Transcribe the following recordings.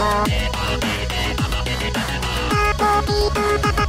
「あこびとた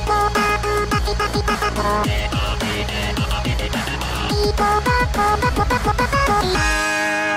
ートバークパチパチパサコビートバーコパコパコパコリラ